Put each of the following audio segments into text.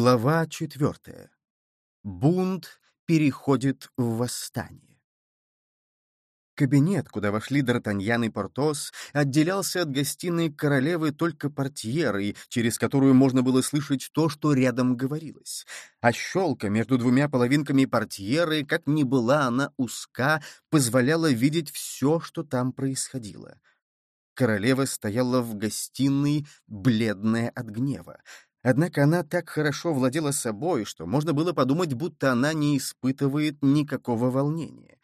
Глава четвертая. Бунт переходит в восстание. Кабинет, куда вошли Д'Артаньян и Портос, отделялся от гостиной королевы только портьерой, через которую можно было слышать то, что рядом говорилось. А щелка между двумя половинками портьеры, как ни была она узка, позволяла видеть все, что там происходило. Королева стояла в гостиной, бледная от гнева. Однако она так хорошо владела собой, что можно было подумать, будто она не испытывает никакого волнения.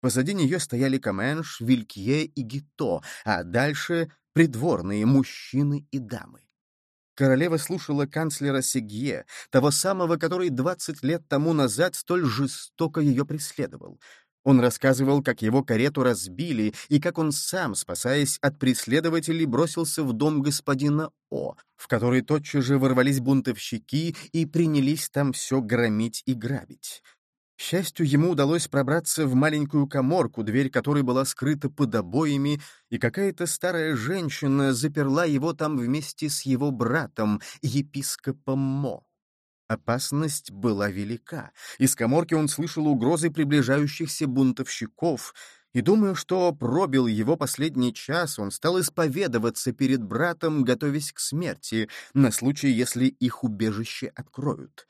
Позади нее стояли Каменш, Вилькье и Гито, а дальше — придворные мужчины и дамы. Королева слушала канцлера Сегье, того самого, который двадцать лет тому назад столь жестоко ее преследовал. Он рассказывал, как его карету разбили, и как он сам, спасаясь от преследователей, бросился в дом господина О, в который тотчас же ворвались бунтовщики и принялись там все громить и грабить. К счастью, ему удалось пробраться в маленькую коморку, дверь которой была скрыта под обоями, и какая-то старая женщина заперла его там вместе с его братом, епископом Мо. Опасность была велика. Из коморки он слышал угрозы приближающихся бунтовщиков, и, думаю, что пробил его последний час, он стал исповедоваться перед братом, готовясь к смерти, на случай, если их убежище откроют.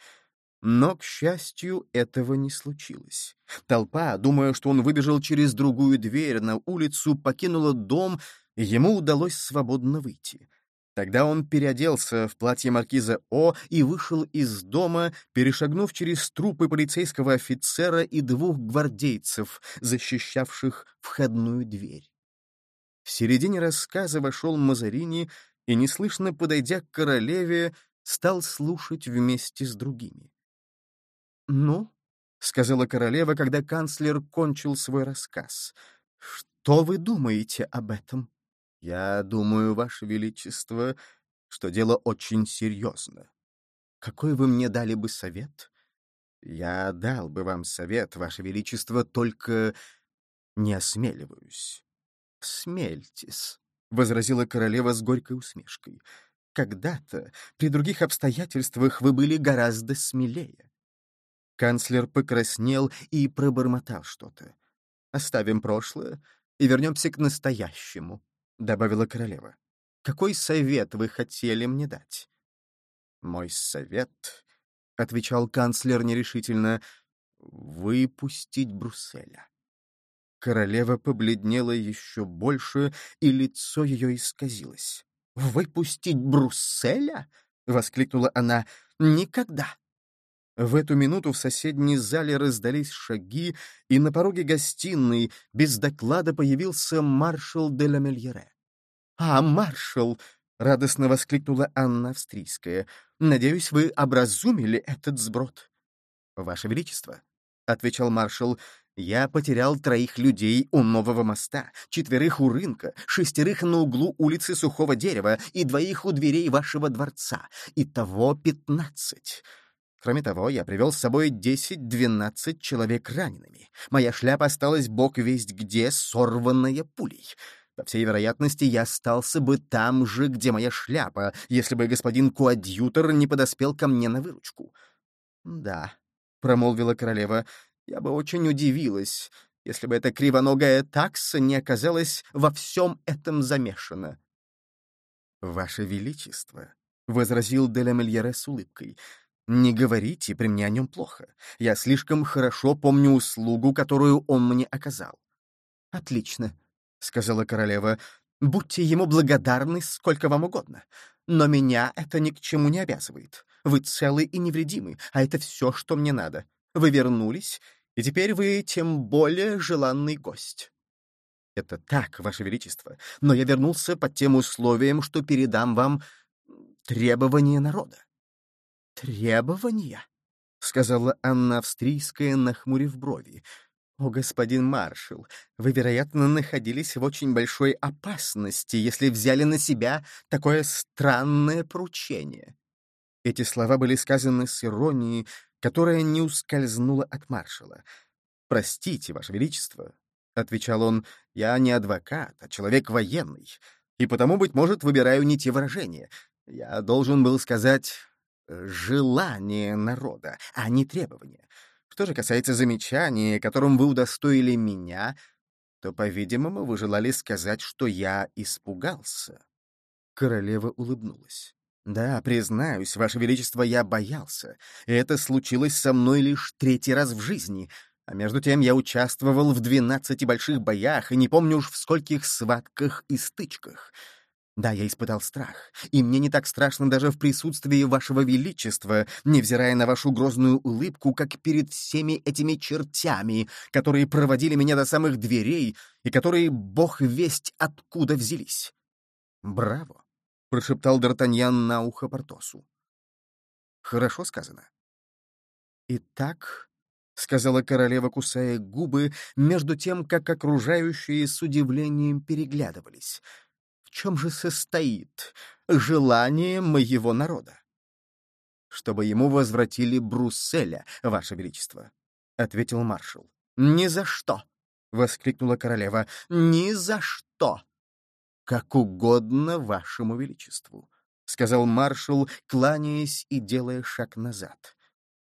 Но, к счастью, этого не случилось. Толпа, думая, что он выбежал через другую дверь на улицу, покинула дом, ему удалось свободно выйти. Тогда он переоделся в платье маркиза О и вышел из дома, перешагнув через трупы полицейского офицера и двух гвардейцев, защищавших входную дверь. В середине рассказа вошел Мазарини и, неслышно подойдя к королеве, стал слушать вместе с другими. «Ну?» — сказала королева, когда канцлер кончил свой рассказ. «Что вы думаете об этом?» «Я думаю, Ваше Величество, что дело очень серьезно. Какой вы мне дали бы совет?» «Я дал бы вам совет, Ваше Величество, только не осмеливаюсь». «Смельтесь», — возразила королева с горькой усмешкой. «Когда-то, при других обстоятельствах, вы были гораздо смелее. Канцлер покраснел и пробормотал что-то. «Оставим прошлое и вернемся к настоящему», — добавила королева. «Какой совет вы хотели мне дать?» «Мой совет», — отвечал канцлер нерешительно, — «выпустить Брусселя». Королева побледнела еще больше, и лицо ее исказилось. «Выпустить Брусселя?» — воскликнула она. «Никогда! В эту минуту в соседней зале раздались шаги, и на пороге гостиной без доклада появился маршал де ла Мельере. «А, маршал!» — радостно воскликнула Анна Австрийская. «Надеюсь, вы образумили этот сброд». «Ваше Величество», — отвечал маршал, — «я потерял троих людей у нового моста, четверых у рынка, шестерых на углу улицы Сухого Дерева и двоих у дверей вашего дворца. Итого пятнадцать. Кроме того, я привел с собой 10-12 человек ранеными. Моя шляпа осталась бог весть где, сорванная пулей. По всей вероятности, я остался бы там же, где моя шляпа, если бы господин Куадьютор не подоспел ко мне на выручку. «Да», — промолвила королева, — «я бы очень удивилась, если бы эта кривоногая такса не оказалась во всем этом замешана». «Ваше Величество», — возразил Делямельере с улыбкой, — не говорите при мне о нем плохо. Я слишком хорошо помню услугу, которую он мне оказал. Отлично, — сказала королева. Будьте ему благодарны сколько вам угодно. Но меня это ни к чему не обязывает. Вы целы и невредимы, а это все, что мне надо. Вы вернулись, и теперь вы тем более желанный гость. Это так, Ваше Величество, но я вернулся под тем условием, что передам вам требования народа. «Требования?» — сказала Анна Австрийская, нахмурив брови. «О, господин маршал, вы, вероятно, находились в очень большой опасности, если взяли на себя такое странное поручение». Эти слова были сказаны с иронией, которая не ускользнула от маршала. «Простите, Ваше Величество», — отвечал он, — «я не адвокат, а человек военный, и потому, быть может, выбираю не те выражения. Я должен был сказать желание народа, а не требования. Что же касается замечания, которым вы удостоили меня, то, по-видимому, вы желали сказать, что я испугался. Королева улыбнулась. «Да, признаюсь, Ваше Величество, я боялся. Это случилось со мной лишь третий раз в жизни. А между тем я участвовал в двенадцати больших боях и не помню уж в скольких схватках и стычках. Да, я испытал страх, и мне не так страшно даже в присутствии Вашего Величества, невзирая на вашу грозную улыбку, как перед всеми этими чертями, которые проводили меня до самых дверей и которые, бог весть, откуда взялись. Браво! — прошептал Д'Артаньян на ухо Портосу. «Хорошо сказано». «Итак», — сказала королева, кусая губы, между тем, как окружающие с удивлением переглядывались, «в чем же состоит желание моего народа?» «Чтобы ему возвратили Брусселя, Ваше Величество», — ответил маршал. «Ни за что!» — воскликнула королева. «Ни за что!» «Как угодно вашему величеству», — сказал маршал, кланяясь и делая шаг назад.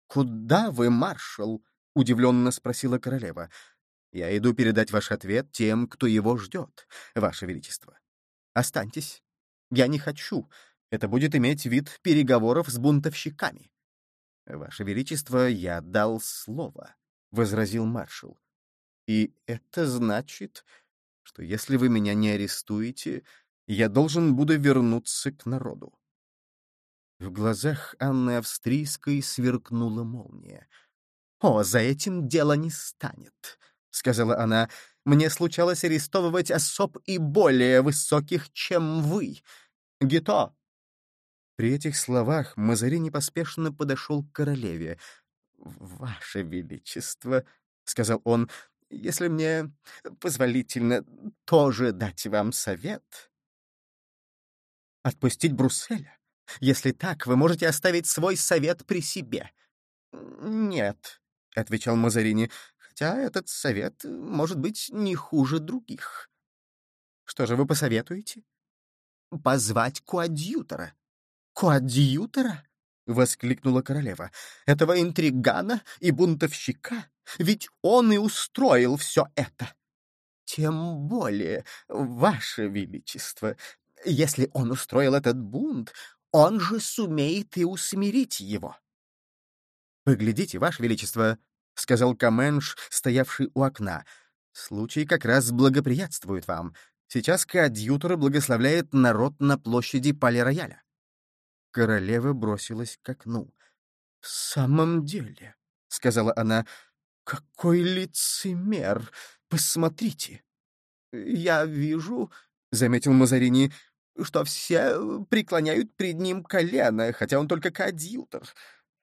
«Куда вы, маршал?» — удивленно спросила королева. «Я иду передать ваш ответ тем, кто его ждет, ваше величество. Останьтесь. Я не хочу. Это будет иметь вид переговоров с бунтовщиками». «Ваше Величество, я дал слово», — возразил маршал. «И это значит, что если вы меня не арестуете, я должен буду вернуться к народу. В глазах Анны Австрийской сверкнула молния. «О, за этим дело не станет», — сказала она. «Мне случалось арестовывать особ и более высоких, чем вы. Гито!» При этих словах Мазарини поспешно подошел к королеве. «Ваше Величество», — сказал он, если мне позволительно тоже дать вам совет. Отпустить Брусселя? Если так, вы можете оставить свой совет при себе. Нет, — отвечал Мазарини, — хотя этот совет может быть не хуже других. Что же вы посоветуете? Позвать коадьютора. Коадьютора? — воскликнула королева. «Этого интригана и бунтовщика? Ведь он и устроил все это!» «Тем более, ваше величество, если он устроил этот бунт, он же сумеет и усмирить его». «Поглядите, ваше величество», — сказал Каменш, стоявший у окна. «Случай как раз благоприятствует вам. Сейчас коадьютор благословляет народ на площади Пале-Рояля». Королева бросилась к окну. «В самом деле», — сказала она, — «какой лицемер! Посмотрите!» «Я вижу», — заметил Мазарини, — «что все преклоняют пред ним колено, хотя он только коадьютор.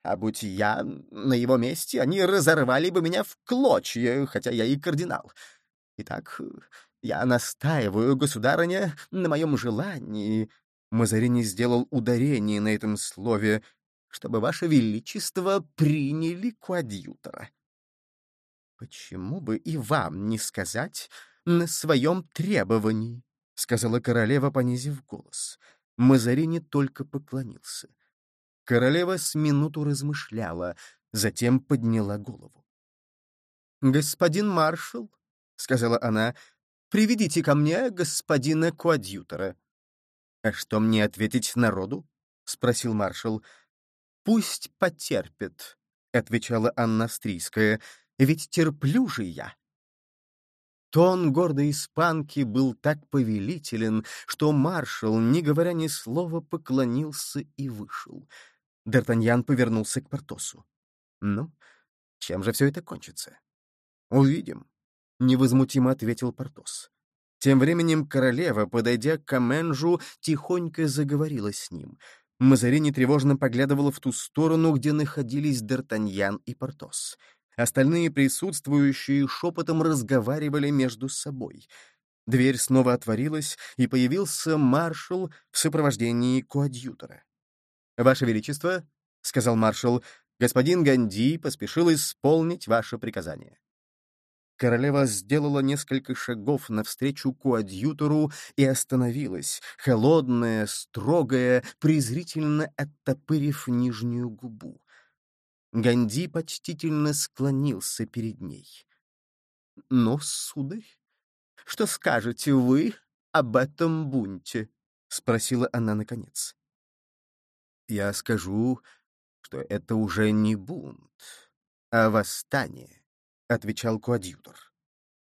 А будь я на его месте, они разорвали бы меня в клочья, хотя я и кардинал. Итак, я настаиваю, государыня, на моем желании, Мазарини сделал ударение на этом слове, чтобы Ваше Величество приняли коадьютора. «Почему бы и вам не сказать на своем требовании?» — сказала королева, понизив голос. Мазарини только поклонился. Королева с минуту размышляла, затем подняла голову. «Господин маршал», — сказала она, — «приведите ко мне господина коадьютора». «А что мне ответить народу?» — спросил маршал. «Пусть потерпит», — отвечала Анна Австрийская, — «ведь терплю же я». Тон гордой испанки был так повелителен, что маршал, не говоря ни слова, поклонился и вышел. Д'Артаньян повернулся к Портосу. «Ну, чем же все это кончится?» «Увидим», — невозмутимо ответил Портос. Тем временем королева, подойдя к Каменжу, тихонько заговорила с ним. Мазарини тревожно поглядывала в ту сторону, где находились Д'Артаньян и Портос. Остальные присутствующие шепотом разговаривали между собой. Дверь снова отворилась, и появился маршал в сопровождении коадьютора. «Ваше Величество», — сказал маршал, — «господин Ганди поспешил исполнить ваше приказание». Королева сделала несколько шагов навстречу коадьютору и остановилась, холодная, строгая, презрительно оттопырив нижнюю губу. Ганди почтительно склонился перед ней. — Но, сударь, что скажете вы об этом бунте? — спросила она наконец. — Я скажу, что это уже не бунт, а восстание отвечал коадьютор.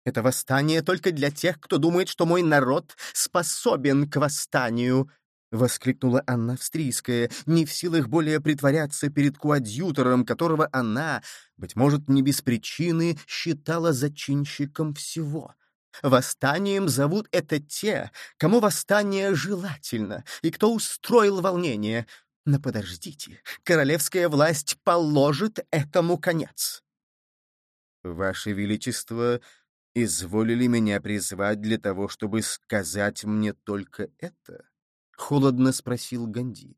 «Это восстание только для тех, кто думает, что мой народ способен к восстанию!» — воскликнула Анна Австрийская, не в силах более притворяться перед коадьютором, которого она, быть может, не без причины, считала зачинщиком всего. Восстанием зовут это те, кому восстание желательно, и кто устроил волнение. Но подождите, королевская власть положит этому конец. «Ваше Величество изволили меня призвать для того, чтобы сказать мне только это?» — холодно спросил Ганди.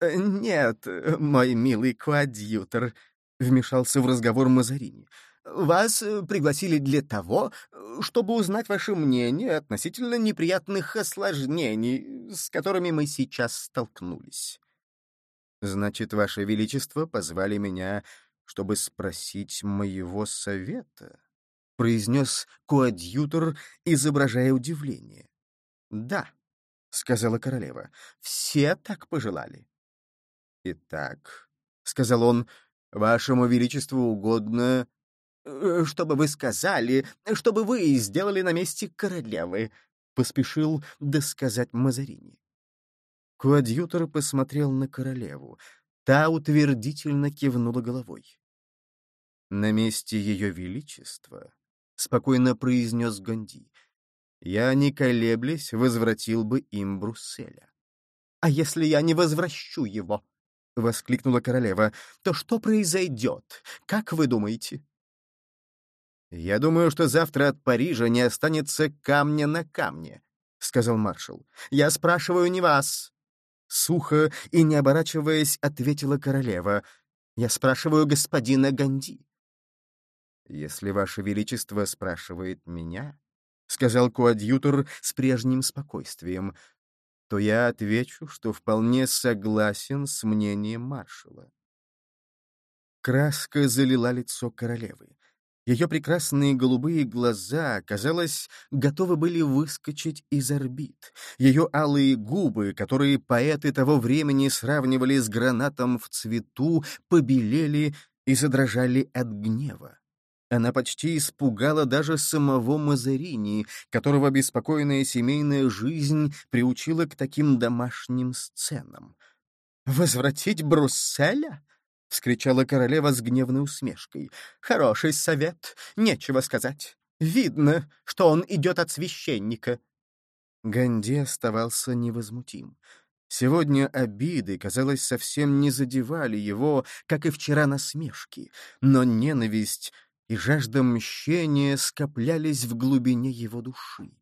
«Э, «Нет, мой милый коадьютор», — вмешался в разговор Мазарини. «Вас э, пригласили для того, чтобы узнать ваше мнение относительно неприятных осложнений, с которыми мы сейчас столкнулись». «Значит, Ваше Величество позвали меня чтобы спросить моего совета?» — произнес коадьютор, изображая удивление. «Да», — сказала королева, — «все так пожелали». «Итак», — сказал он, — «вашему величеству угодно...» «Э, «Чтобы вы сказали, чтобы вы сделали на месте королевы», — поспешил досказать Мазарини. Коадьютор посмотрел на королеву. Та утвердительно кивнула головой. «На месте Ее Величества», — спокойно произнес Гонди, — «я, не колеблясь, возвратил бы им Брусселя». «А если я не возвращу его?» — воскликнула королева. «То что произойдет? Как вы думаете?» «Я думаю, что завтра от Парижа не останется камня на камне», — сказал маршал. «Я спрашиваю не вас». Сухо и не оборачиваясь, ответила королева. «Я спрашиваю господина Ганди». «Если Ваше Величество спрашивает меня», — сказал коадьютор с прежним спокойствием, то я отвечу, что вполне согласен с мнением маршала. Краска залила лицо королевы. Ее прекрасные голубые глаза, казалось, готовы были выскочить из орбит. Ее алые губы, которые поэты того времени сравнивали с гранатом в цвету, побелели и задрожали от гнева. Она почти испугала даже самого Мазарини, которого беспокойная семейная жизнь приучила к таким домашним сценам. «Возвратить Брусселя?» — вскричала королева с гневной усмешкой. «Хороший совет, нечего сказать. Видно, что он идет от священника». Ганди оставался невозмутим. Сегодня обиды, казалось, совсем не задевали его, как и вчера насмешки, но ненависть и жажда мщения скоплялись в глубине его души.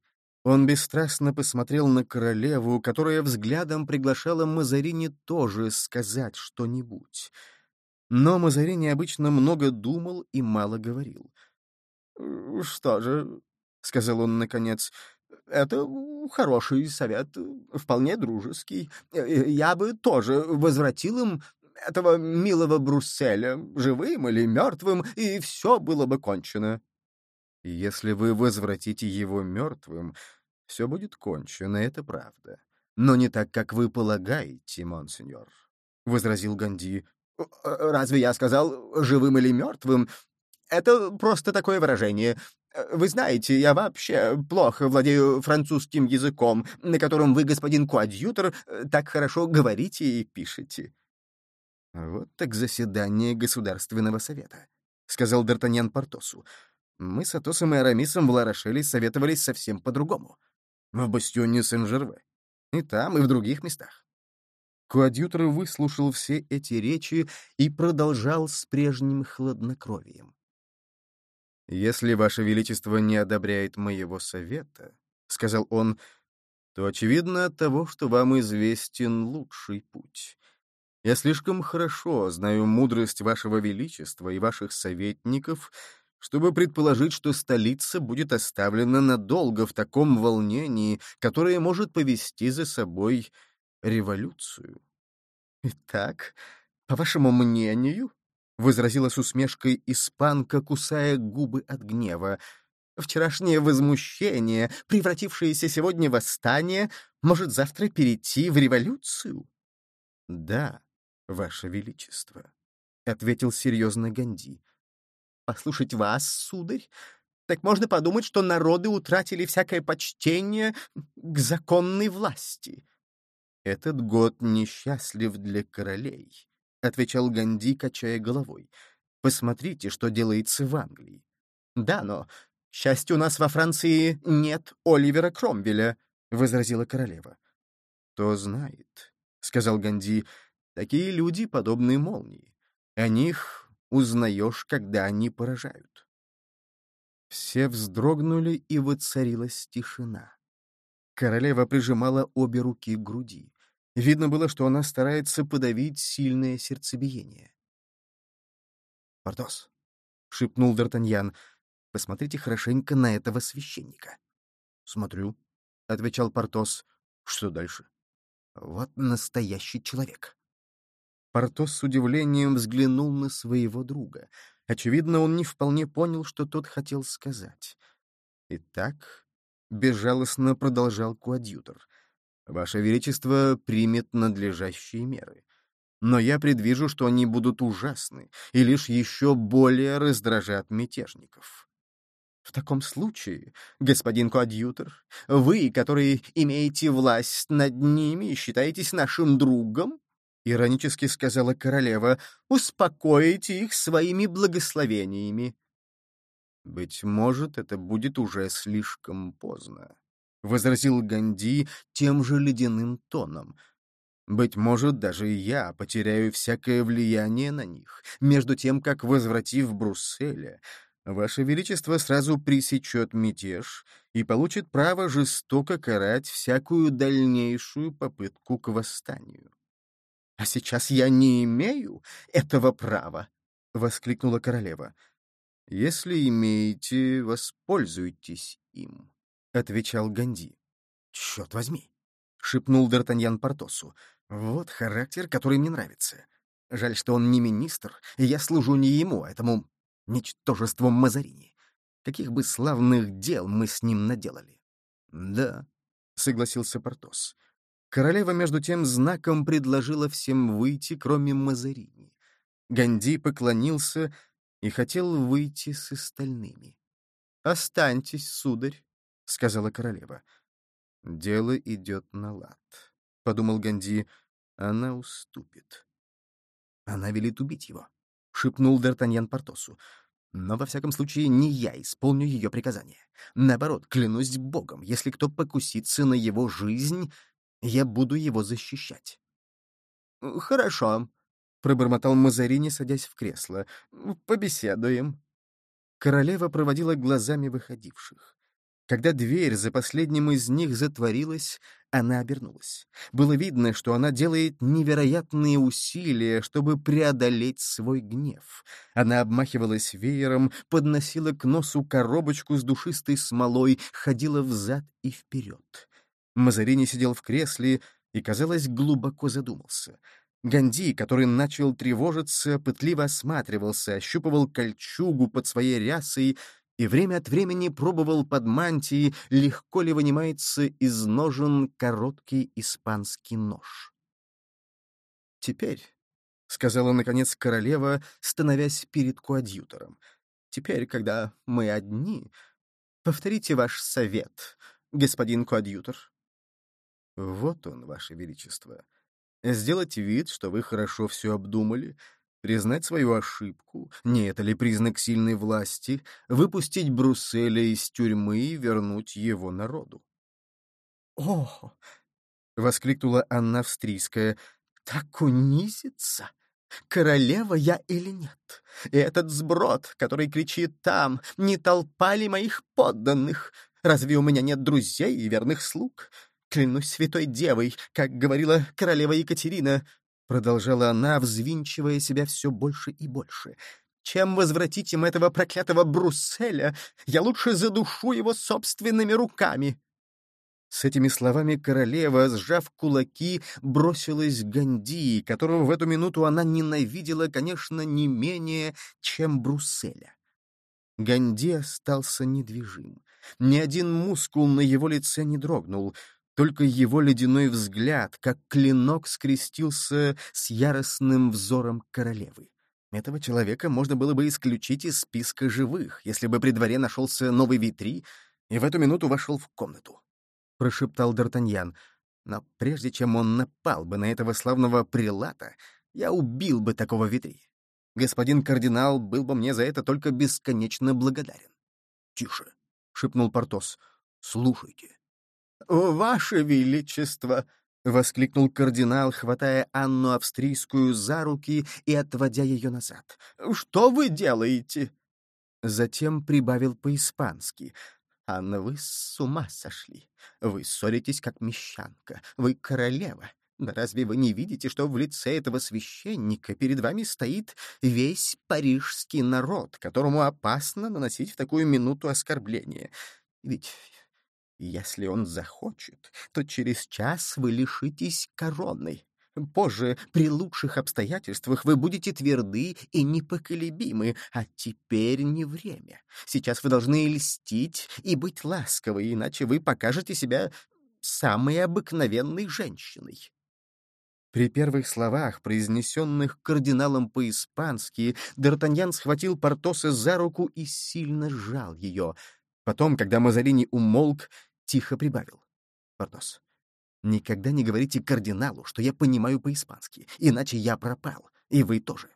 Он бесстрастно посмотрел на королеву, которая взглядом приглашала Мазарини тоже сказать что-нибудь. Но Мазарини обычно много думал и мало говорил. «Что же», — сказал он наконец, — «это хороший совет, вполне дружеский. Я бы тоже возвратил им этого милого Брусселя, живым или мертвым, и все было бы кончено. Если вы возвратите его мертвым, все будет кончено, это правда. Но не так, как вы полагаете, монсеньор, — возразил Ганди. «Разве я сказал живым или мертвым? Это просто такое выражение. Вы знаете, я вообще плохо владею французским языком, на котором вы, господин коадьютор, так хорошо говорите и пишете. «Вот так заседание Государственного совета», — сказал Д'Артаньян Портосу. «Мы с Атосом и Арамисом в Ларошеле советовались совсем по-другому. В бастионе Сен-Жерве. И там, и в других местах». Коадьютор выслушал все эти речи и продолжал с прежним хладнокровием. «Если Ваше Величество не одобряет моего совета, — сказал он, — то очевидно от того, что вам известен лучший путь. Я слишком хорошо знаю мудрость вашего величества и ваших советников, чтобы предположить, что столица будет оставлена надолго в таком волнении, которое может повести за собой революцию. «Итак, по вашему мнению, — возразила с усмешкой испанка, кусая губы от гнева, — вчерашнее возмущение, превратившееся сегодня в восстание, может завтра перейти в революцию? — Да, ваше величество, — ответил серьезно Ганди. — Послушать вас, сударь, так можно подумать, что народы утратили всякое почтение к законной власти. Этот год несчастлив для королей, — отвечал Ганди, качая головой. «Посмотрите, что делается в Англии». «Да, но, к счастью, у нас во Франции нет Оливера Кромвеля», — возразила королева. «Кто знает», — сказал Ганди, — «такие люди подобны молнии. О них узнаешь, когда они поражают». Все вздрогнули, и воцарилась тишина. Королева прижимала обе руки к груди. Видно было, что она старается подавить сильное сердцебиение. «Портос», — шепнул Д'Артаньян, — «посмотрите хорошенько на этого священника». «Смотрю», — отвечал Портос. «Что дальше?» «Вот настоящий человек». Портос с удивлением взглянул на своего друга. Очевидно, он не вполне понял, что тот хотел сказать. Итак, безжалостно продолжал коадьютор. Ваше Величество примет надлежащие меры. Но я предвижу, что они будут ужасны и лишь еще более раздражат мятежников. В таком случае, господин коадьютор, вы, которые имеете власть над ними и считаетесь нашим другом, — иронически сказала королева, — успокоите их своими благословениями. Быть может, это будет уже слишком поздно. — возразил Ганди тем же ледяным тоном. «Быть может, даже я потеряю всякое влияние на них, между тем, как, возвратив Брусселя, Ваше Величество сразу пресечет мятеж и получит право жестоко карать всякую дальнейшую попытку к восстанию». «А сейчас я не имею этого права!» — воскликнула королева. «Если имеете, воспользуйтесь им», — отвечал Ганди. «Черт возьми!» — шепнул Д'Артаньян Портосу. «Вот характер, который мне нравится. Жаль, что он не министр, и я служу не ему, а этому ничтожеству Мазарини. Каких бы славных дел мы с ним наделали!» «Да», — согласился Портос. Королева, между тем, знаком предложила всем выйти, кроме Мазарини. Ганди поклонился и хотел выйти с остальными. «Останьтесь, сударь», — сказала королева. «Дело идет на лад», — подумал Ганди. «Она уступит». «Она велит убить его», — шепнул Д'Артаньян Портосу. «Но, во всяком случае, не я исполню ее приказание. Наоборот, клянусь Богом, если кто покусится на его жизнь, я буду его защищать». «Хорошо», — пробормотал Мазарини, садясь в кресло. «Побеседуем». Королева проводила глазами выходивших. Когда дверь за последним из них затворилась, она обернулась. Было видно, что она делает невероятные усилия, чтобы преодолеть свой гнев. Она обмахивалась веером, подносила к носу коробочку с душистой смолой, ходила взад и вперед. Мазарини сидел в кресле и, казалось, глубоко задумался. Ганди, который начал тревожиться, пытливо осматривался, ощупывал кольчугу под своей рясой, и время от времени пробовал под мантией, легко ли вынимается из ножен короткий испанский нож. «Теперь», — сказала, наконец, королева, становясь перед коадьютором, «теперь, когда мы одни, повторите ваш совет, господин коадьютор». «Вот он, ваше величество. Сделать вид, что вы хорошо все обдумали, Признать свою ошибку, не это ли признак сильной власти, выпустить Брусселя из тюрьмы и вернуть его народу? «О!» — воскликнула Анна Австрийская. «Так унизится! Королева я или нет? И этот сброд, который кричит там, не толпа ли моих подданных? Разве у меня нет друзей и верных слуг? Клянусь святой девой, как говорила королева Екатерина, Продолжала она, взвинчивая себя все больше и больше. чем возвратить им этого проклятого Брусселя. Я лучше задушу его собственными руками». С этими словами королева, сжав кулаки, бросилась к Ганди, которого в эту минуту она ненавидела, конечно, не менее, чем Брусселя. Ганди остался недвижим. Ни один мускул на его лице не дрогнул, только его ледяной взгляд, как клинок, скрестился с яростным взором королевы. Этого человека можно было бы исключить из списка живых, если бы при дворе нашелся новый витри, и в эту минуту вошел в комнату. Прошептал Д'Артаньян. Но прежде чем он напал бы на этого славного прилата, я убил бы такого витри. Господин кардинал был бы мне за это только бесконечно благодарен. — Тише, — шепнул Портос. — Слушайте. — Ваше Величество! — воскликнул кардинал, хватая Анну Австрийскую за руки и отводя ее назад. «Что вы делаете?» Затем прибавил по-испански. «Анна, вы с ума сошли. Вы ссоритесь, как мещанка. Вы королева. Да разве вы не видите, что в лице этого священника перед вами стоит весь парижский народ, которому опасно наносить в такую минуту оскорбление? Ведь если он захочет, то через час вы лишитесь короны. Позже, при лучших обстоятельствах, вы будете тверды и непоколебимы, а теперь не время. Сейчас вы должны льстить и быть ласковы, иначе вы покажете себя самой обыкновенной женщиной. При первых словах, произнесенных кардиналом по-испански, Д'Артаньян схватил Портоса за руку и сильно сжал ее. Потом, когда Мазарини умолк, Тихо прибавил. Портос, никогда не говорите кардиналу, что я понимаю по-испански, иначе я пропал, и вы тоже.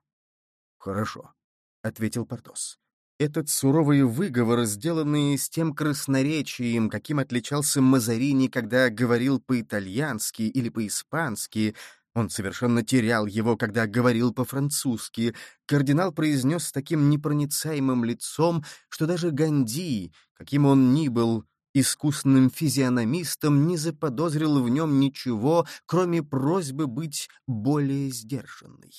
Хорошо, — ответил Портос. Этот суровый выговор, сделанный с тем красноречием, каким отличался Мазарини, когда говорил по-итальянски или по-испански, он совершенно терял его, когда говорил по-французски. Кардинал произнес с таким непроницаемым лицом, что даже Ганди, каким он ни был, искусным физиономистом не заподозрил в нем ничего, кроме просьбы быть более сдержанной.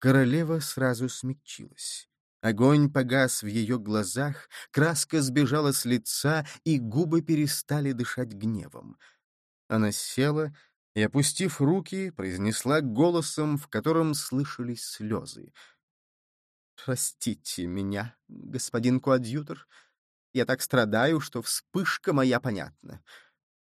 Королева сразу смягчилась. Огонь погас в ее глазах, краска сбежала с лица, и губы перестали дышать гневом. Она села и, опустив руки, произнесла голосом, в котором слышались слезы. «Простите меня, господин коадьютор, я так страдаю, что вспышка моя понятна.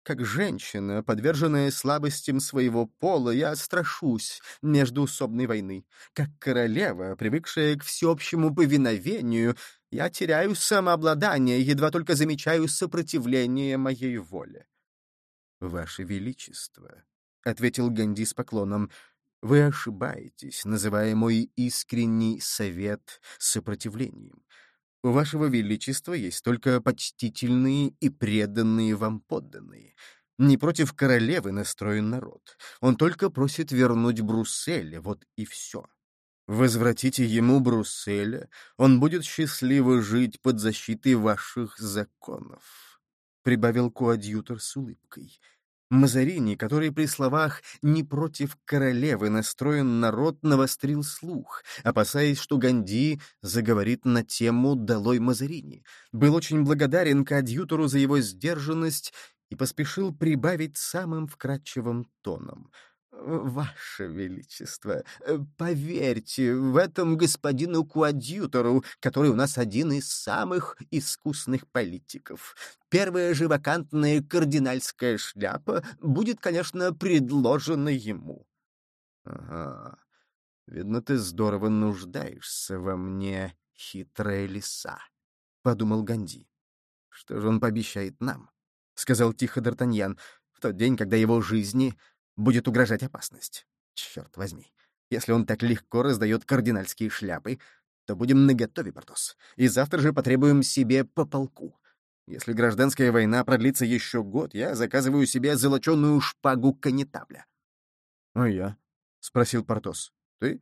Как женщина, подверженная слабостям своего пола, я страшусь междуусобной войны. Как королева, привыкшая к всеобщему повиновению, я теряю самообладание, едва только замечаю сопротивление моей воле. — Ваше Величество, — ответил Ганди с поклоном, — вы ошибаетесь, называя мой искренний совет сопротивлением. У вашего величества есть только почтительные и преданные вам подданные. Не против королевы настроен народ. Он только просит вернуть Брусселя, вот и все. Возвратите ему Брусселя, он будет счастливо жить под защитой ваших законов», — прибавил коадьютор с улыбкой. Мазарини, который при словах «не против королевы» настроен народ, навострил слух, опасаясь, что Ганди заговорит на тему «Долой Мазарини». Был очень благодарен коадьютору за его сдержанность и поспешил прибавить самым вкрадчивым тоном — «Ваше Величество, э, поверьте в этом господину Куадьютору, который у нас один из самых искусных политиков. Первая же вакантная кардинальская шляпа будет, конечно, предложена ему». «Ага, видно, ты здорово нуждаешься во мне, хитрая лиса», — подумал Ганди. «Что же он пообещает нам?» — сказал тихо Д'Артаньян. «В тот день, когда его жизни будет угрожать опасность. Черт возьми, если он так легко раздает кардинальские шляпы, то будем наготове, Портос, и завтра же потребуем себе по полку. Если гражданская война продлится еще год, я заказываю себе золоченую шпагу канетабля. — А я? — спросил Портос. — Ты?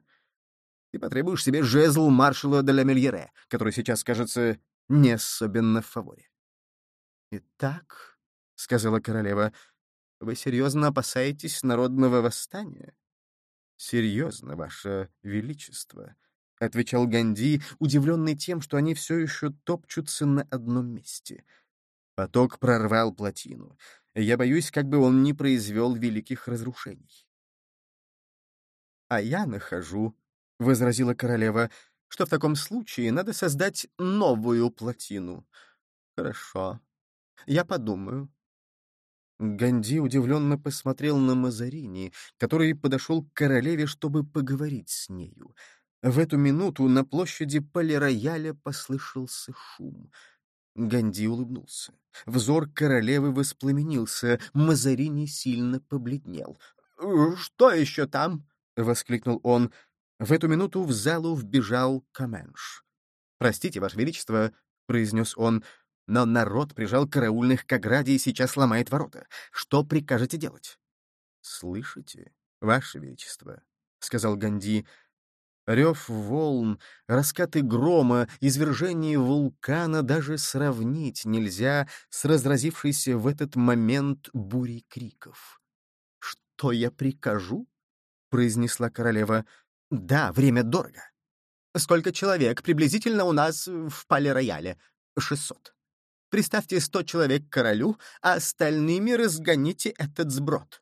Ты потребуешь себе жезл маршала де ла Мельере, который сейчас, кажется, не особенно в фаворе. — Итак, — сказала королева, вы серьезно опасаетесь народного восстания? Серьезно, Ваше Величество. — отвечал Ганди, удивленный тем, что они все еще топчутся на одном месте. Поток прорвал плотину. Я боюсь, как бы он не произвел великих разрушений. «А я нахожу», — возразила королева, — «что в таком случае надо создать новую плотину». «Хорошо. Я подумаю». Ганди удивленно посмотрел на Мазарини, который подошел к королеве, чтобы поговорить с нею. В эту минуту на площади Полирояля послышался шум. Ганди улыбнулся. Взор королевы воспламенился, Мазарини сильно побледнел. «Э, «Что еще там?» — воскликнул он. В эту минуту в залу вбежал Каменш. «Простите, Ваше Величество», — произнес он, — «но народ прижал караульных к ограде и сейчас ломает ворота. Что прикажете делать?» «Слышите, Ваше Величество», — сказал Ганди, — Рев волн, раскаты грома, извержение вулкана даже сравнить нельзя с разразившейся в этот момент бурей криков. «Что я прикажу?» — произнесла королева. «Да, время дорого. Сколько человек приблизительно у нас в пале-рояле? Шестьсот. Приставьте сто человек к королю, а остальными разгоните этот сброд».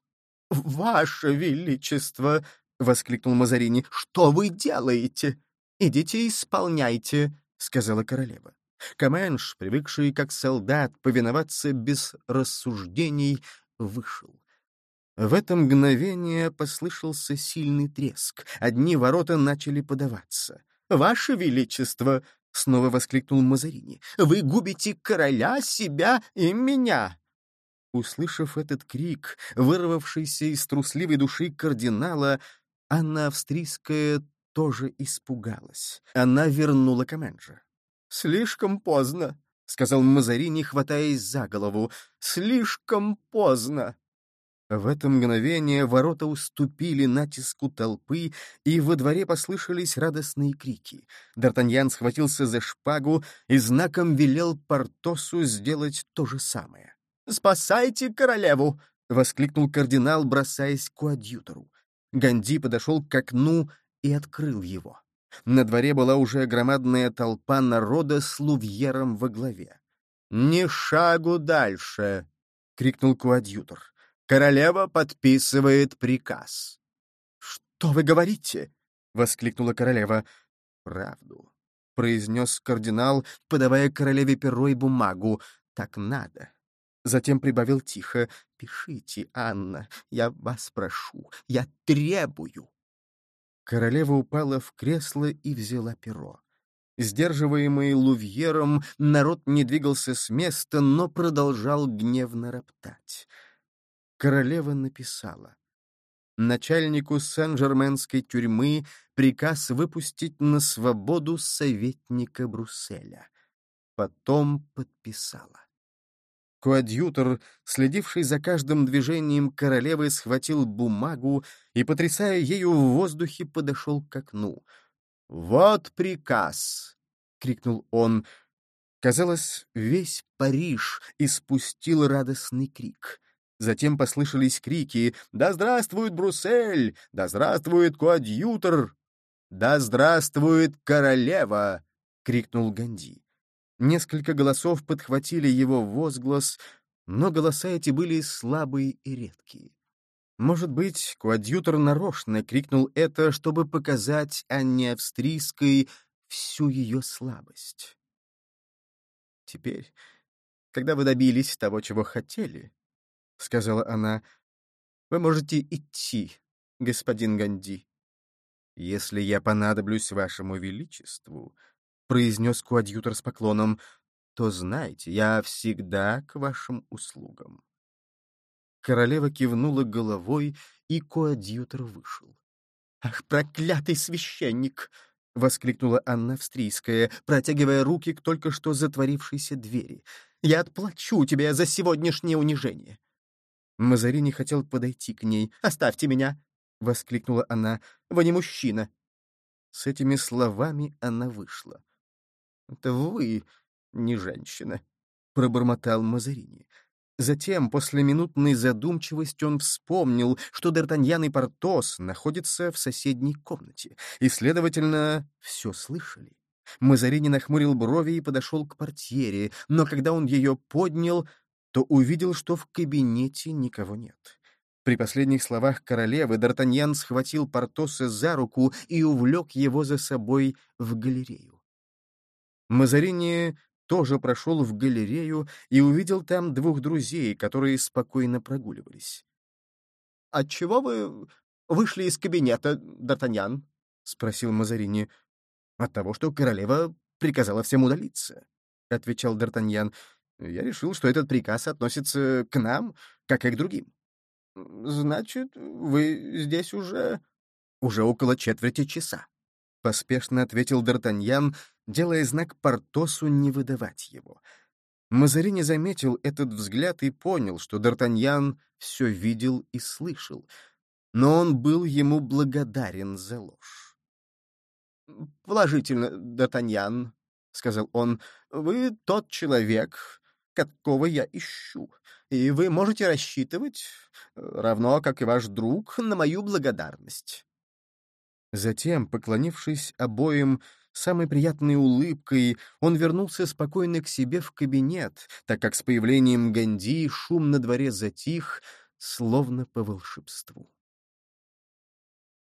«Ваше Величество!» — воскликнул Мазарини. «Что вы делаете? Идите исполняйте», — сказала королева. Каменш, привыкший как солдат повиноваться без рассуждений, вышел. В это мгновение послышался сильный треск. Одни ворота начали подаваться. «Ваше Величество!» — снова воскликнул Мазарини. «Вы губите короля, себя и меня!» Услышав этот крик, вырвавшийся из трусливой души кардинала, Анна Австрийская тоже испугалась. Она вернула Каменджа. «Слишком поздно», — сказал Мазарини, хватаясь за голову. «Слишком поздно». В это мгновение ворота уступили натиску толпы, и во дворе послышались радостные крики. Д'Артаньян схватился за шпагу и знаком велел Портосу сделать то же самое. «Спасайте королеву!» — воскликнул кардинал, бросаясь к адъютору. Ганди подошел к окну и открыл его. На дворе была уже громадная толпа народа с лувьером во главе. «Ни шагу дальше!» — крикнул коадьютор. «Королева подписывает приказ». «Что вы говорите?» — воскликнула королева. «Правду», — произнес кардинал, подавая королеве перо и бумагу. «Так надо». Затем прибавил тихо. «Пишите, Анна, я вас прошу, я требую». Королева упала в кресло и взяла перо. Сдерживаемый Лувьером, народ не двигался с места, но продолжал гневно роптать. Королева написала. Начальнику Сен-Жерменской тюрьмы приказ выпустить на свободу советника Брусселя. Потом подписала. Коадьютор, следивший за каждым движением королевы, схватил бумагу и, потрясая ею в воздухе, подошел к окну. «Вот приказ!» — крикнул он. Казалось, весь Париж испустил радостный крик. Затем послышались крики «Да здравствует Бруссель! Да здравствует коадьютор! Да здравствует королева!» — крикнул Ганди. Несколько голосов подхватили его возглас, но голоса эти были слабые и редкие. Может быть, коадьютор нарочно крикнул это, чтобы показать Анне Австрийской всю ее слабость. «Теперь, когда вы добились того, чего хотели, — сказала она, — вы можете идти, господин Ганди. Если я понадоблюсь вашему величеству, — произнес коадьютор с поклоном, — то знайте, я всегда к вашим услугам. Королева кивнула головой, и коадьютор вышел. «Ах, проклятый священник!» — воскликнула Анна Австрийская, протягивая руки к только что затворившейся двери. «Я отплачу тебе за сегодняшнее унижение!» Мазарини хотел подойти к ней. «Оставьте меня!» — воскликнула она. «Вы не мужчина!» С этими словами она вышла. «Это вы, не женщина», — пробормотал Мазарини. Затем, после минутной задумчивости, он вспомнил, что Д'Артаньян и Портос находятся в соседней комнате, и, следовательно, все слышали. Мазарини нахмурил брови и подошел к портьере, но когда он ее поднял, то увидел, что в кабинете никого нет. При последних словах королевы Д'Артаньян схватил Портоса за руку и увлек его за собой в галерею. Мазарини тоже прошел в галерею и увидел там двух друзей, которые спокойно прогуливались. «Отчего вы вышли из кабинета, Д'Артаньян?» — спросил Мазарини. «От того, что королева приказала всем удалиться», — отвечал Д'Артаньян. «Я решил, что этот приказ относится к нам, как и к другим». «Значит, вы здесь уже...» «Уже около четверти часа», — поспешно ответил Д'Артаньян, делая знак Портосу не выдавать его. Мазарини заметил этот взгляд и понял, что Д'Артаньян все видел и слышал, но он был ему благодарен за ложь. «Положительно, Д'Артаньян», — сказал он, — «вы тот человек, какого я ищу, и вы можете рассчитывать, равно как и ваш друг, на мою благодарность». Затем, поклонившись обоим самой приятной улыбкой, он вернулся спокойно к себе в кабинет, так как с появлением Ганди шум на дворе затих, словно по волшебству.